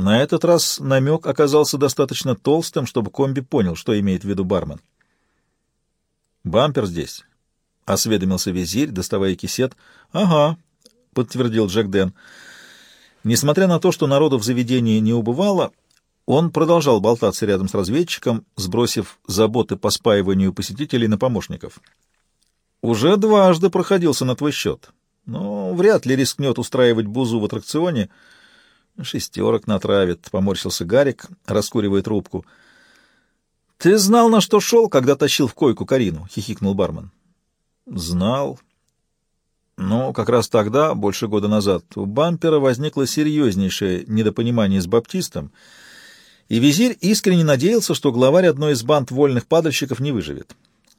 На этот раз намек оказался достаточно толстым, чтобы комби понял, что имеет в виду бармен. «Бампер здесь», — осведомился визирь, доставая кисет. «Ага», — подтвердил Джек Дэн. Несмотря на то, что народу в заведении не убывало, он продолжал болтаться рядом с разведчиком, сбросив заботы по спаиванию посетителей на помощников. «Уже дважды проходился на твой счет, но вряд ли рискнет устраивать бузу в аттракционе. Шестерок натравит», — поморщился Гарик, раскуривая трубку. «Ты знал, на что шел, когда тащил в койку Карину?» — хихикнул бармен. «Знал», но как раз тогда, больше года назад, у бампера возникло серьезнейшее недопонимание с баптистом, и визирь искренне надеялся, что главарь одной из банд вольных падальщиков не выживет.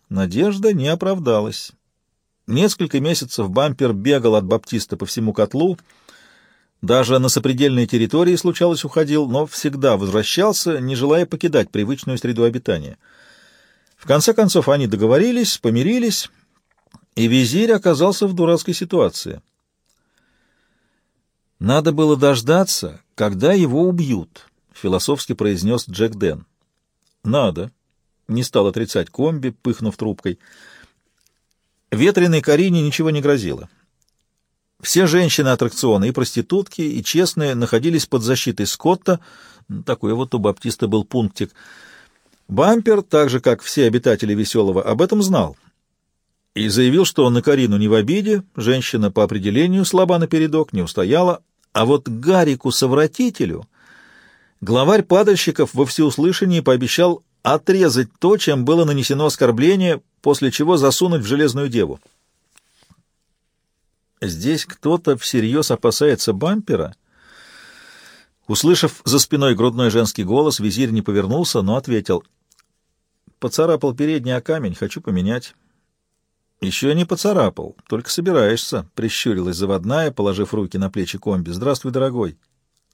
Надежда не оправдалась. Несколько месяцев бампер бегал от баптиста по всему котлу, даже на сопредельные территории случалось уходил, но всегда возвращался, не желая покидать привычную среду обитания. В конце концов они договорились, помирились, и визирь оказался в дурацкой ситуации. «Надо было дождаться, когда его убьют», — философски произнес Джек Дэн. «Надо», — не стал отрицать комби, пыхнув трубкой. Ветреной Карине ничего не грозило. Все женщины аттракциона, и проститутки, и честные, находились под защитой Скотта. Такой вот у Баптиста был пунктик. Бампер, так же, как все обитатели Веселого, об этом знал — и заявил, что на Карину не в обиде, женщина по определению слаба напередок, не устояла, а вот Гарику-совратителю главарь падальщиков во всеуслышании пообещал отрезать то, чем было нанесено оскорбление, после чего засунуть в железную деву. Здесь кто-то всерьез опасается бампера. Услышав за спиной грудной женский голос, визирь не повернулся, но ответил. «Поцарапал передний о камень, хочу поменять». «Еще не поцарапал, только собираешься», — прищурилась заводная, положив руки на плечи комби. «Здравствуй, дорогой».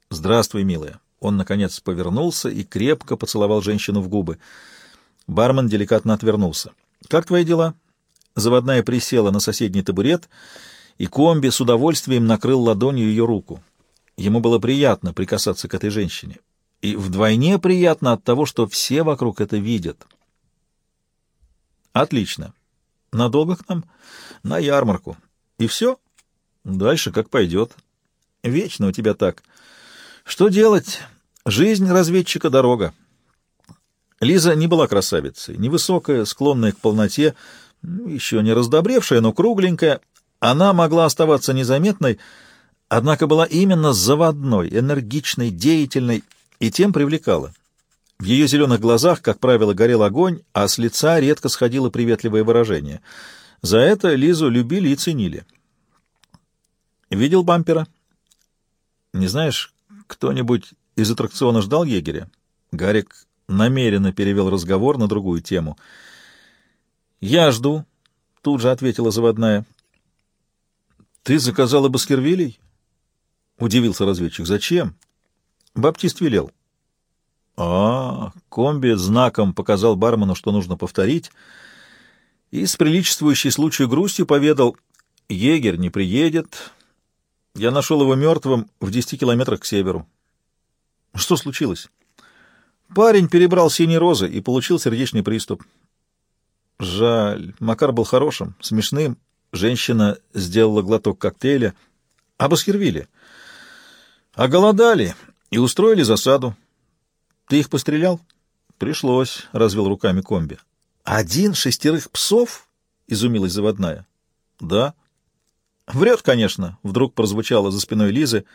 «Здравствуй, милая». Он, наконец, повернулся и крепко поцеловал женщину в губы. Бармен деликатно отвернулся. «Как твои дела?» Заводная присела на соседний табурет, и комби с удовольствием накрыл ладонью ее руку. Ему было приятно прикасаться к этой женщине. И вдвойне приятно от того, что все вокруг это видят. «Отлично. Надолго к нам? На ярмарку. И все? Дальше как пойдет. Вечно у тебя так. Что делать? Жизнь разведчика — дорога. Лиза не была красавицей, невысокая, склонная к полноте, еще не раздобревшая, но кругленькая. Она могла оставаться незаметной, однако была именно заводной, энергичной, деятельной и тем привлекала. В ее зеленых глазах, как правило, горел огонь, а с лица редко сходило приветливое выражение. За это Лизу любили и ценили. «Видел бампера?» «Не знаешь, кто-нибудь из аттракциона ждал егеря?» Гарик намеренно перевел разговор на другую тему. «Я жду», — тут же ответила заводная. «Ты заказала Баскервилей?» — удивился разведчик. «Зачем?» «Баптист велел». А, комби знаком показал бармену, что нужно повторить, и с приличествующей случаю грустью поведал, егерь не приедет. Я нашел его мертвым в десяти километрах к северу. Что случилось? Парень перебрал синие розы и получил сердечный приступ. Жаль, Макар был хорошим, смешным. Женщина сделала глоток коктейля. А Баскервиле? Оголодали и устроили засаду. Ты их пострелял? Пришлось, развел руками комби. Один шестерых псов? Изумилась заводная. Да. Врет, конечно, вдруг прозвучало за спиной Лизы.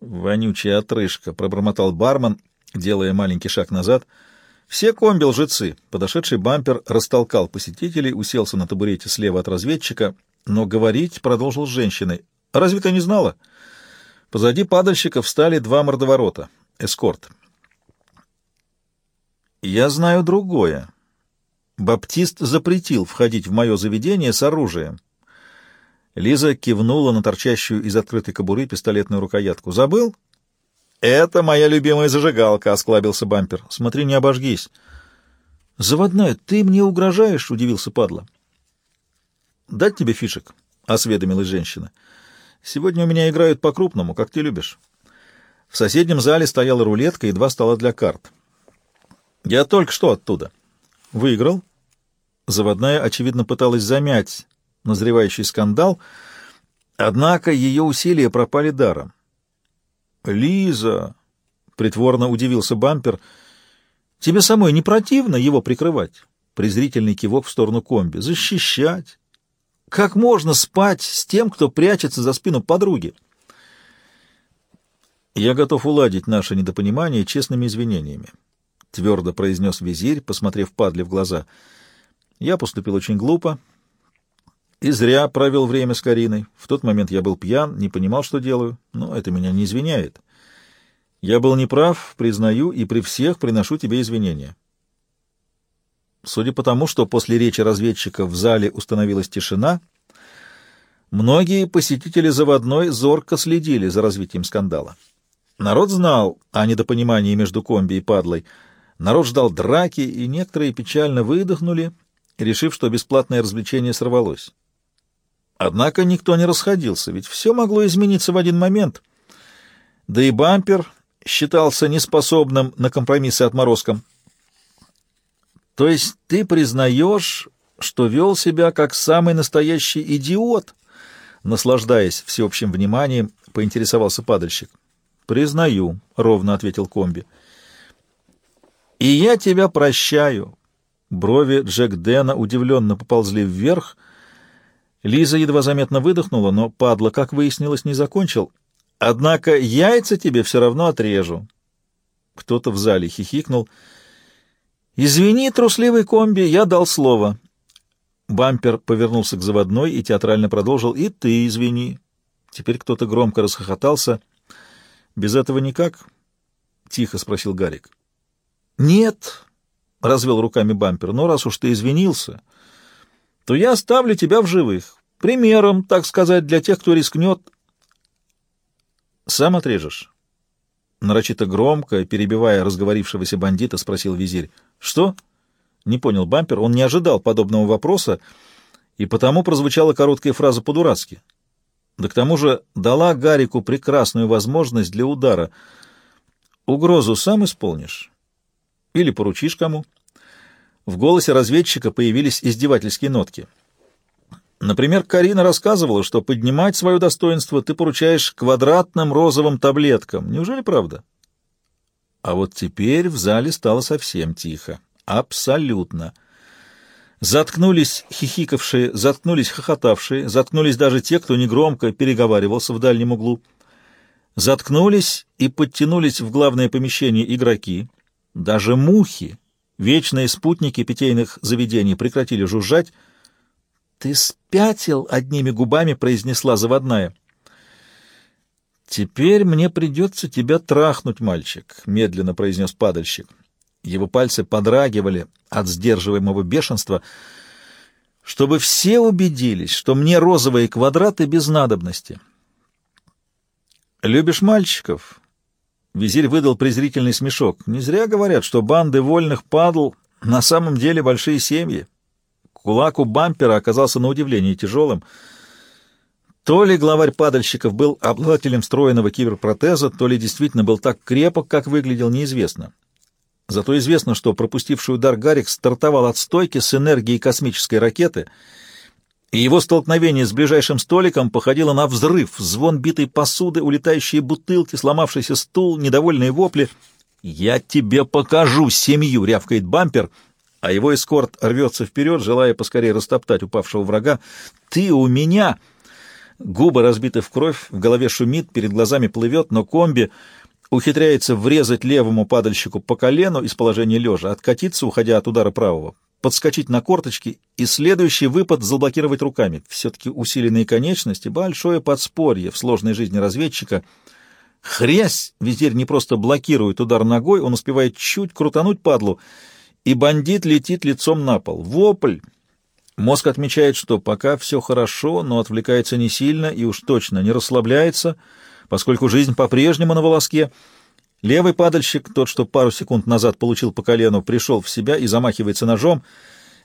Вонючая отрыжка, пробормотал бармен, делая маленький шаг назад. Все комби лжецы. Подошедший бампер растолкал посетителей, уселся на табурете слева от разведчика, но говорить продолжил с женщиной. «Разве ты не знала?» Позади падальщика встали два мордоворота. Эскорт. Я знаю другое. Баптист запретил входить в мое заведение с оружием. Лиза кивнула на торчащую из открытой кобуры пистолетную рукоятку. «Забыл?» «Это моя любимая зажигалка», — осклабился бампер. «Смотри, не обожгись». «Заводная, ты мне угрожаешь?» — удивился падла. «Дать тебе фишек?» — осведомилась женщина. «Сегодня у меня играют по-крупному, как ты любишь». В соседнем зале стояла рулетка и два стола для карт. Я только что оттуда. Выиграл. Заводная, очевидно, пыталась замять назревающий скандал, однако ее усилия пропали даром. «Лиза!» — притворно удивился бампер. «Тебе самой не противно его прикрывать?» Презрительный кивок в сторону комби. «Защищать! Как можно спать с тем, кто прячется за спину подруги?» «Я готов уладить наше недопонимание честными извинениями», — твердо произнес визирь, посмотрев падле в глаза. «Я поступил очень глупо и зря провел время с Кариной. В тот момент я был пьян, не понимал, что делаю, но это меня не извиняет. Я был неправ, признаю, и при всех приношу тебе извинения». Судя по тому, что после речи разведчика в зале установилась тишина, многие посетители заводной зорко следили за развитием скандала. Народ знал о недопонимании между комби и падлой. Народ ждал драки, и некоторые печально выдохнули, решив, что бесплатное развлечение сорвалось. Однако никто не расходился, ведь все могло измениться в один момент. Да и бампер считался неспособным на компромиссы отморозком. То есть ты признаешь, что вел себя как самый настоящий идиот? Наслаждаясь всеобщим вниманием, поинтересовался падальщик. «Признаю», — ровно ответил комби. «И я тебя прощаю». Брови Джек Дэна удивленно поползли вверх. Лиза едва заметно выдохнула, но падла, как выяснилось, не закончил. «Однако яйца тебе все равно отрежу». Кто-то в зале хихикнул. «Извини, трусливый комби, я дал слово». Бампер повернулся к заводной и театрально продолжил. «И ты извини». Теперь кто-то громко расхохотался. Без этого никак? — тихо спросил Гарик. — Нет, — развел руками бампер, — но раз уж ты извинился, то я оставлю тебя в живых. Примером, так сказать, для тех, кто рискнет. — Сам отрежешь? Нарочито громко, перебивая разговорившегося бандита, спросил визирь. — Что? — не понял бампер. Он не ожидал подобного вопроса, и потому прозвучала короткая фраза по-дурацки. Да к тому же дала Гарику прекрасную возможность для удара. Угрозу сам исполнишь? Или поручишь кому? В голосе разведчика появились издевательские нотки. Например, Карина рассказывала, что поднимать свое достоинство ты поручаешь квадратным розовым таблеткам. Неужели правда? А вот теперь в зале стало совсем тихо. Абсолютно. Заткнулись хихикавшие, заткнулись хохотавшие, заткнулись даже те, кто негромко переговаривался в дальнем углу. Заткнулись и подтянулись в главное помещение игроки. Даже мухи, вечные спутники питейных заведений, прекратили жужжать. «Ты спятил!» — одними губами произнесла заводная. «Теперь мне придется тебя трахнуть, мальчик», — медленно произнес падальщик. Его пальцы подрагивали от сдерживаемого бешенства, чтобы все убедились, что мне розовые квадраты без надобности. «Любишь мальчиков?» Визирь выдал презрительный смешок. «Не зря говорят, что банды вольных падл на самом деле большие семьи». Кулак у бампера оказался на удивление тяжелым. То ли главарь падальщиков был обладателем встроенного киберпротеза, то ли действительно был так крепок, как выглядел, неизвестно. Зато известно, что пропустивший удар Гарик стартовал от стойки с энергией космической ракеты, и его столкновение с ближайшим столиком походило на взрыв, звон битой посуды, улетающие бутылки, сломавшийся стул, недовольные вопли. «Я тебе покажу семью!» — рявкает бампер, а его эскорт рвется вперед, желая поскорее растоптать упавшего врага. «Ты у меня!» Губы разбиты в кровь, в голове шумит, перед глазами плывет, но комби ухитряется врезать левому падальщику по колену из положения лежа, откатиться, уходя от удара правого, подскочить на корточки и следующий выпад заблокировать руками. Все-таки усиленные конечности — большое подспорье в сложной жизни разведчика. Хрясь! Визирь не просто блокирует удар ногой, он успевает чуть крутануть падлу, и бандит летит лицом на пол. Вопль! Мозг отмечает, что пока все хорошо, но отвлекается не сильно и уж точно не расслабляется — поскольку жизнь по-прежнему на волоске. Левый падальщик, тот, что пару секунд назад получил по колену, пришел в себя и замахивается ножом.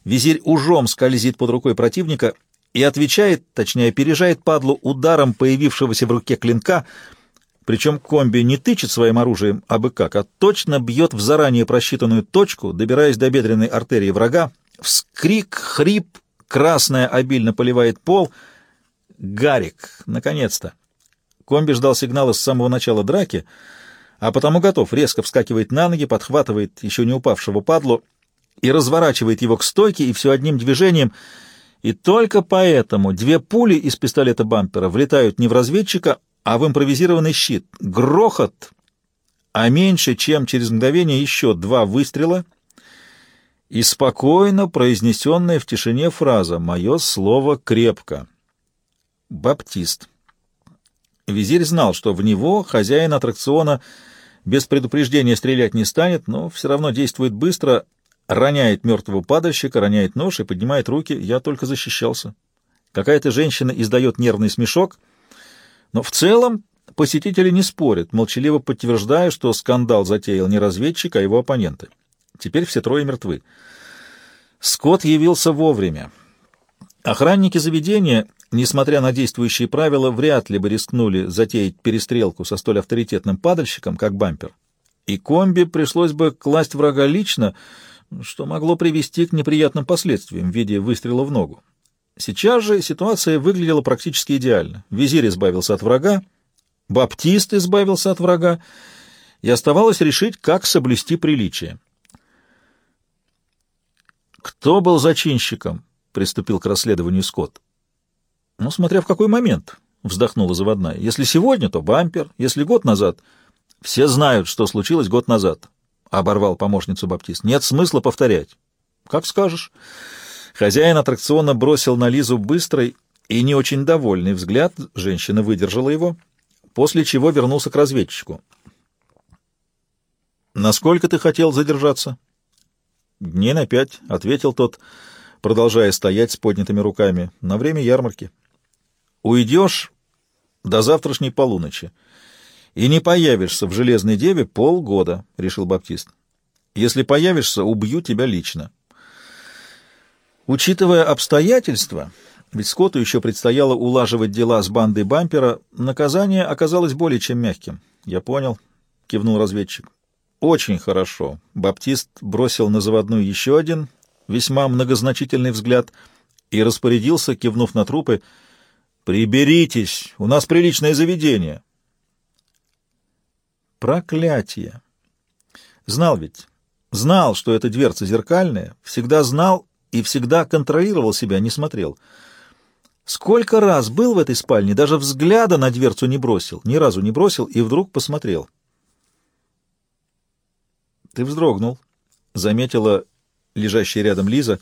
Визирь ужом скользит под рукой противника и отвечает, точнее опережает падлу ударом появившегося в руке клинка. Причем комби не тычет своим оружием абы как, а точно бьет в заранее просчитанную точку, добираясь до бедренной артерии врага. Вскрик, хрип, красная обильно поливает пол. Гарик, наконец-то. Комби ждал сигнала с самого начала драки, а потому готов, резко вскакивает на ноги, подхватывает еще не упавшего падлу и разворачивает его к стойке, и все одним движением — и только поэтому две пули из пистолета бампера влетают не в разведчика, а в импровизированный щит. Грохот, а меньше, чем через мгновение еще два выстрела и спокойно произнесенная в тишине фраза «Мое слово крепко». Баптист. Визирь знал, что в него хозяин аттракциона без предупреждения стрелять не станет, но все равно действует быстро, роняет мертвого падальщика, роняет нож и поднимает руки. Я только защищался. Какая-то женщина издает нервный смешок, но в целом посетители не спорят, молчаливо подтверждая, что скандал затеял не разведчик, а его оппоненты. Теперь все трое мертвы. Скотт явился вовремя. Охранники заведения, несмотря на действующие правила, вряд ли бы рискнули затеять перестрелку со столь авторитетным падальщиком, как бампер. И комби пришлось бы класть врага лично, что могло привести к неприятным последствиям в виде выстрела в ногу. Сейчас же ситуация выглядела практически идеально. Визирь избавился от врага, баптист избавился от врага, и оставалось решить, как соблюсти приличие. «Кто был зачинщиком?» — приступил к расследованию Скотт. «Ну, смотря в какой момент», — вздохнула заводная. «Если сегодня, то бампер, если год назад. Все знают, что случилось год назад. — оборвал помощницу Баптист. — Нет смысла повторять. — Как скажешь. Хозяин аттракциона бросил на Лизу быстрый и не очень довольный взгляд. Женщина выдержала его, после чего вернулся к разведчику. — Насколько ты хотел задержаться? — Дней на пять, — ответил тот, продолжая стоять с поднятыми руками. — На время ярмарки. — Уйдешь до завтрашней полуночи и не появишься в Железной Деве полгода, — решил Баптист. Если появишься, убью тебя лично. Учитывая обстоятельства, ведь Скотту еще предстояло улаживать дела с бандой бампера, наказание оказалось более чем мягким. Я понял, — кивнул разведчик. Очень хорошо. Баптист бросил на заводную еще один, весьма многозначительный взгляд и распорядился, кивнув на трупы, «Приберитесь, у нас приличное заведение». Проклятие! Знал ведь, знал, что эта дверца зеркальная, всегда знал и всегда контролировал себя, не смотрел. Сколько раз был в этой спальне, даже взгляда на дверцу не бросил, ни разу не бросил и вдруг посмотрел. Ты вздрогнул, заметила лежащая рядом Лиза,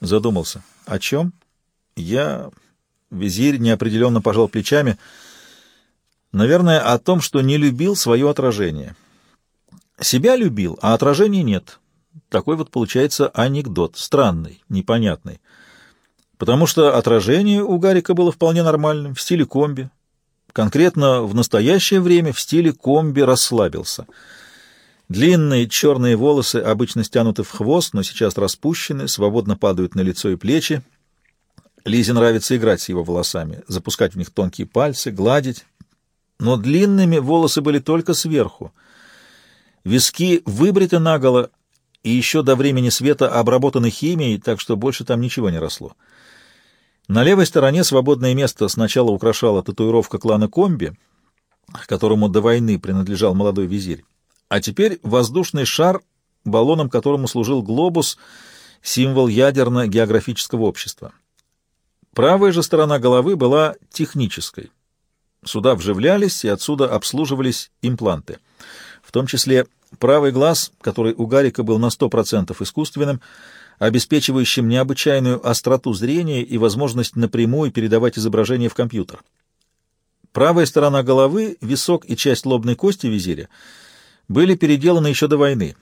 задумался. О чем? Я... Визирь неопределенно пожал плечами — Наверное, о том, что не любил свое отражение. Себя любил, а отражения нет. Такой вот получается анекдот, странный, непонятный. Потому что отражение у Гарика было вполне нормальным, в стиле комби. Конкретно в настоящее время в стиле комби расслабился. Длинные черные волосы обычно стянуты в хвост, но сейчас распущены, свободно падают на лицо и плечи. Лизе нравится играть с его волосами, запускать в них тонкие пальцы, гладить, но длинными волосы были только сверху. Виски выбриты наголо и еще до времени света обработаны химией, так что больше там ничего не росло. На левой стороне свободное место сначала украшала татуировка клана Комби, которому до войны принадлежал молодой визирь, а теперь воздушный шар, баллоном которому служил глобус, символ ядерно-географического общества. Правая же сторона головы была технической — Сюда вживлялись и отсюда обслуживались импланты. В том числе правый глаз, который у Гарика был на 100% искусственным, обеспечивающим необычайную остроту зрения и возможность напрямую передавать изображение в компьютер. Правая сторона головы, висок и часть лобной кости визиря были переделаны еще до войны.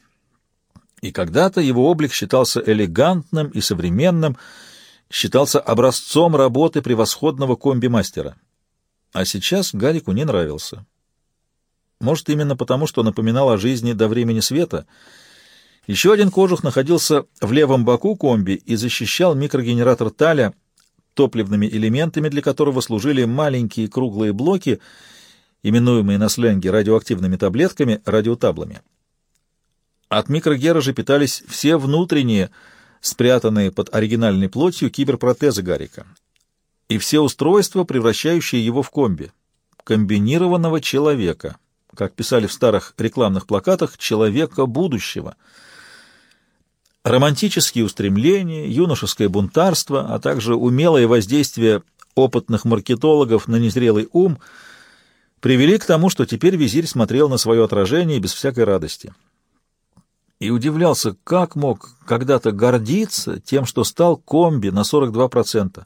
И когда-то его облик считался элегантным и современным, считался образцом работы превосходного комби-мастера. А сейчас Гарику не нравился. Может, именно потому, что напоминал о жизни до времени света. Еще один кожух находился в левом боку комби и защищал микрогенератор Таля, топливными элементами для которого служили маленькие круглые блоки, именуемые на сленге радиоактивными таблетками, радиотаблами. От микрогера же питались все внутренние, спрятанные под оригинальной плотью киберпротезы Гарика, и все устройства, превращающие его в комби, комбинированного человека, как писали в старых рекламных плакатах, человека будущего. Романтические устремления, юношеское бунтарство, а также умелое воздействие опытных маркетологов на незрелый ум привели к тому, что теперь визирь смотрел на свое отражение без всякой радости. И удивлялся, как мог когда-то гордиться тем, что стал комби на 42%.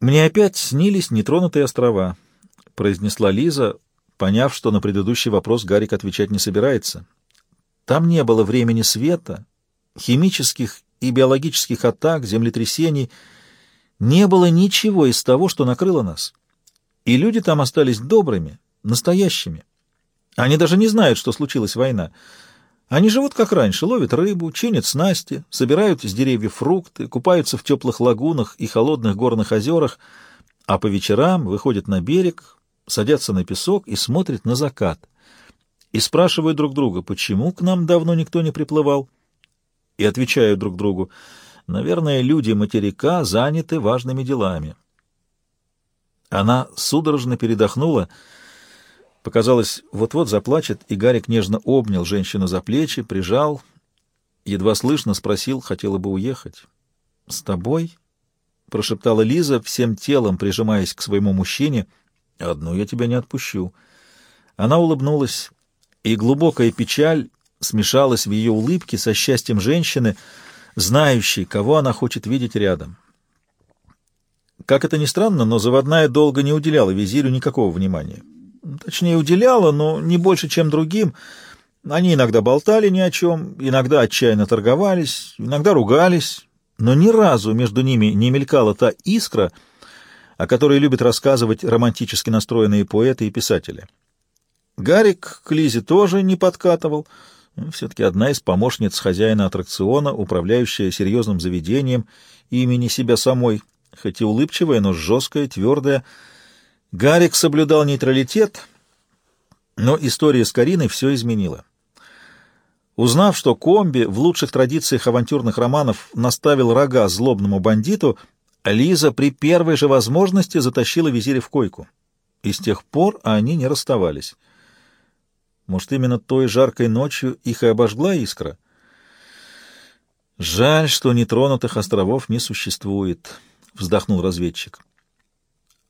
«Мне опять снились нетронутые острова», — произнесла Лиза, поняв, что на предыдущий вопрос Гарик отвечать не собирается. «Там не было времени света, химических и биологических атак, землетрясений, не было ничего из того, что накрыло нас. И люди там остались добрыми, настоящими. Они даже не знают, что случилась война. Они живут как раньше, ловят рыбу, чинят снасти, собирают с деревьев фрукты, купаются в теплых лагунах и холодных горных озерах, а по вечерам выходят на берег, садятся на песок и смотрят на закат. И спрашивают друг друга, почему к нам давно никто не приплывал. И отвечают друг другу, наверное, люди материка заняты важными делами. Она судорожно передохнула, Показалось, вот-вот заплачет, и Гарик нежно обнял женщину за плечи, прижал, едва слышно спросил, хотела бы уехать. — С тобой? — прошептала Лиза, всем телом прижимаясь к своему мужчине. — Одну я тебя не отпущу. Она улыбнулась, и глубокая печаль смешалась в ее улыбке со счастьем женщины, знающей, кого она хочет видеть рядом. Как это ни странно, но заводная долго не уделяла визирю никакого внимания. Точнее, уделяла, но не больше, чем другим. Они иногда болтали ни о чем, иногда отчаянно торговались, иногда ругались, но ни разу между ними не мелькала та искра, о которой любят рассказывать романтически настроенные поэты и писатели. Гарик к Лизе тоже не подкатывал, все-таки одна из помощниц хозяина аттракциона, управляющая серьезным заведением имени себя самой, хоть и улыбчивая, но жесткая, твердая, Гарик соблюдал нейтралитет, но история с Кариной все изменила. Узнав, что комби в лучших традициях авантюрных романов наставил рога злобному бандиту, Лиза при первой же возможности затащила визиря в койку. И с тех пор они не расставались. Может, именно той жаркой ночью их и обожгла искра? «Жаль, что нетронутых островов не существует», — вздохнул разведчик.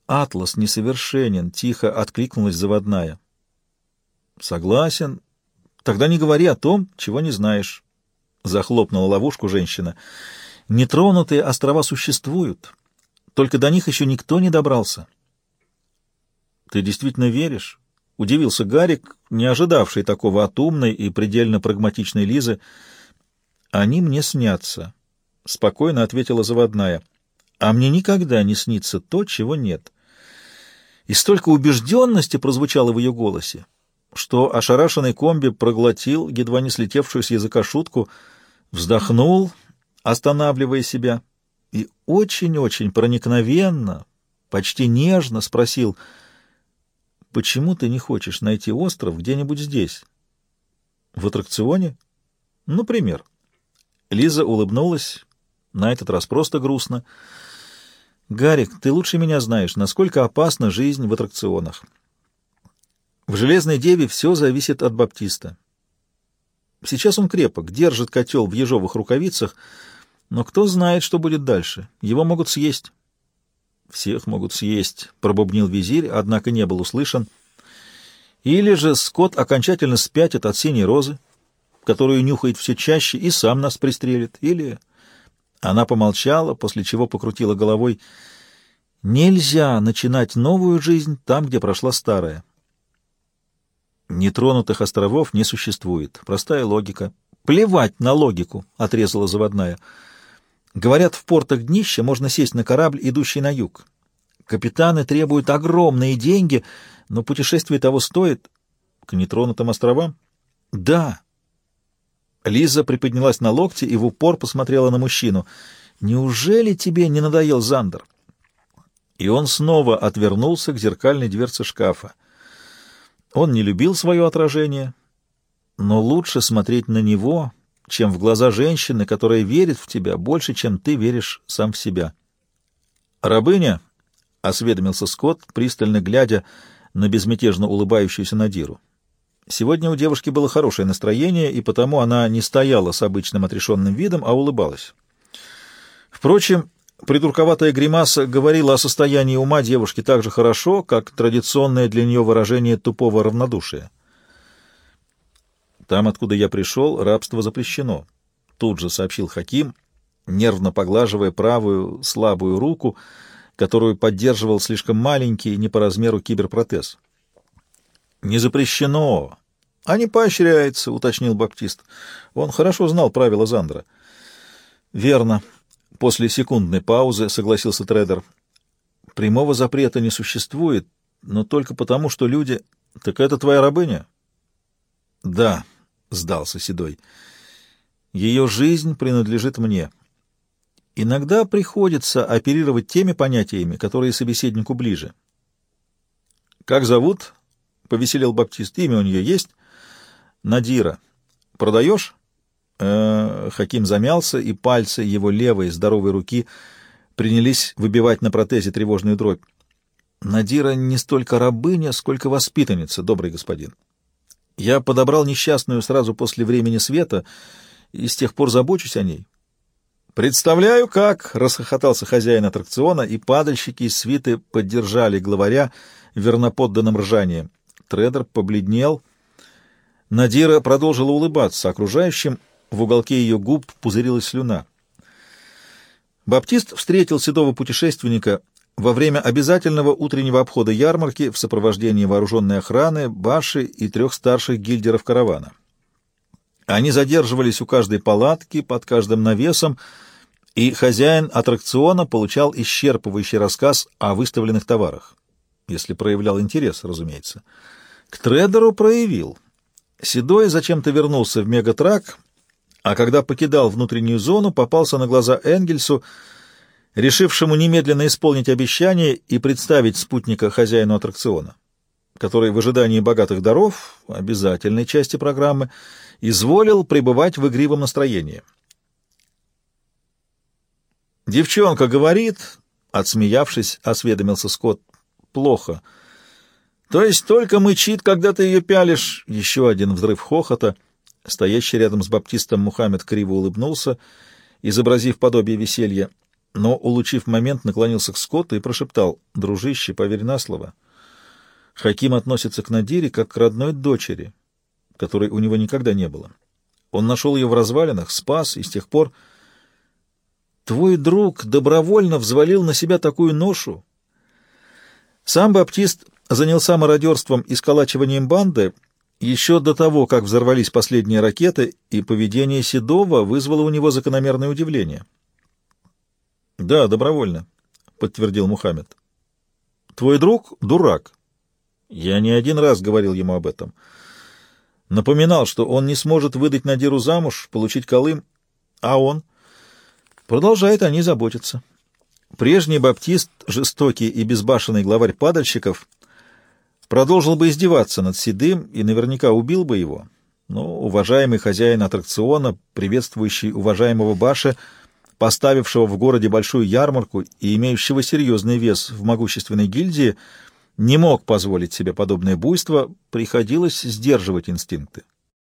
«Атлас несовершенен», — тихо откликнулась заводная. «Согласен. Тогда не говори о том, чего не знаешь», — захлопнула ловушку женщина. «Нетронутые острова существуют, только до них еще никто не добрался». «Ты действительно веришь?» — удивился Гарик, не ожидавший такого от умной и предельно прагматичной Лизы. «Они мне снятся», — спокойно ответила заводная. «А мне никогда не снится то, чего нет» и столько убежденности прозвучало в ее голосе, что ошарашенный комби проглотил едва не слетевшую с языка шутку, вздохнул, останавливая себя, и очень-очень проникновенно, почти нежно спросил, «Почему ты не хочешь найти остров где-нибудь здесь?» «В аттракционе?» «Например». Лиза улыбнулась, на этот раз просто грустно, — Гарик, ты лучше меня знаешь, насколько опасна жизнь в аттракционах. В «Железной деве» все зависит от Баптиста. Сейчас он крепок, держит котел в ежовых рукавицах, но кто знает, что будет дальше. Его могут съесть. «Всех могут съесть», — пробубнил визирь, однако не был услышан. Или же скот окончательно спятит от синей розы, которую нюхает все чаще, и сам нас пристрелит. Или... Она помолчала, после чего покрутила головой. Нельзя начинать новую жизнь там, где прошла старая. Нетронутых островов не существует. Простая логика. Плевать на логику, — отрезала заводная. Говорят, в портах днища можно сесть на корабль, идущий на юг. Капитаны требуют огромные деньги, но путешествие того стоит. К нетронутым островам? Да. Лиза приподнялась на локте и в упор посмотрела на мужчину. «Неужели тебе не надоел Зандер?» И он снова отвернулся к зеркальной дверце шкафа. Он не любил свое отражение, но лучше смотреть на него, чем в глаза женщины, которая верит в тебя больше, чем ты веришь сам в себя. «Рабыня?» — осведомился Скотт, пристально глядя на безмятежно улыбающуюся Надиру. Сегодня у девушки было хорошее настроение, и потому она не стояла с обычным отрешенным видом, а улыбалась. Впрочем, придурковатая гримаса говорила о состоянии ума девушки так же хорошо, как традиционное для нее выражение тупого равнодушия. «Там, откуда я пришел, рабство запрещено», — тут же сообщил Хаким, нервно поглаживая правую слабую руку, которую поддерживал слишком маленький не по размеру киберпротез. «Не запрещено, а не поощряется», — уточнил Баптист. Он хорошо знал правила Зандра. «Верно», — после секундной паузы согласился трейдер. «Прямого запрета не существует, но только потому, что люди...» «Так это твоя рабыня?» «Да», — сдался Седой. «Ее жизнь принадлежит мне. Иногда приходится оперировать теми понятиями, которые собеседнику ближе». «Как зовут?» — повеселел Баптист. «Имя у нее есть?» «Надира. Продаешь?» э Хаким замялся, и пальцы его левой здоровой руки принялись выбивать на протезе тревожную дробь. «Надира не столько рабыня, сколько воспитанница, добрый господин. Я подобрал несчастную сразу после времени света и с тех пор забочусь о ней». «Представляю, как!» — расхохотался хозяин аттракциона, и падальщики из свиты поддержали главаря верноподданным ржанием. Тредер побледнел. Надира продолжила улыбаться окружающим, в уголке ее губ пузырилась слюна. Баптист встретил седого путешественника во время обязательного утреннего обхода ярмарки в сопровождении вооруженной охраны, баши и трех старших гильдеров каравана. Они задерживались у каждой палатки, под каждым навесом, и хозяин аттракциона получал исчерпывающий рассказ о выставленных товарах если проявлял интерес, разумеется. К трейдеру проявил. Седой зачем-то вернулся в мегатрак, а когда покидал внутреннюю зону, попался на глаза Энгельсу, решившему немедленно исполнить обещание и представить спутника хозяину аттракциона, который в ожидании богатых даров, обязательной части программы, изволил пребывать в игривом настроении. «Девчонка говорит», — отсмеявшись, осведомился Скотт, плохо. То есть только мычит, когда ты ее пялишь. Еще один взрыв хохота. Стоящий рядом с баптистом Мухаммед криво улыбнулся, изобразив подобие веселья, но, улучив момент, наклонился к Скотту и прошептал, «Дружище, поверь на слово, Хаким относится к Надире как к родной дочери, которой у него никогда не было. Он нашел ее в развалинах, спас, и с тех пор... Твой друг добровольно взвалил на себя такую ношу, сам Баптист занялся мародерством и сколачиванием банды еще до того, как взорвались последние ракеты, и поведение Седова вызвало у него закономерное удивление. «Да, добровольно», — подтвердил Мухаммед. «Твой друг — дурак. Я не один раз говорил ему об этом. Напоминал, что он не сможет выдать Надиру замуж, получить Колым, а он продолжает о ней заботиться». Прежний баптист, жестокий и безбашенный главарь падальщиков, продолжил бы издеваться над Седым и наверняка убил бы его. Но уважаемый хозяин аттракциона, приветствующий уважаемого Баша, поставившего в городе большую ярмарку и имеющего серьезный вес в могущественной гильдии, не мог позволить себе подобное буйство, приходилось сдерживать инстинкты.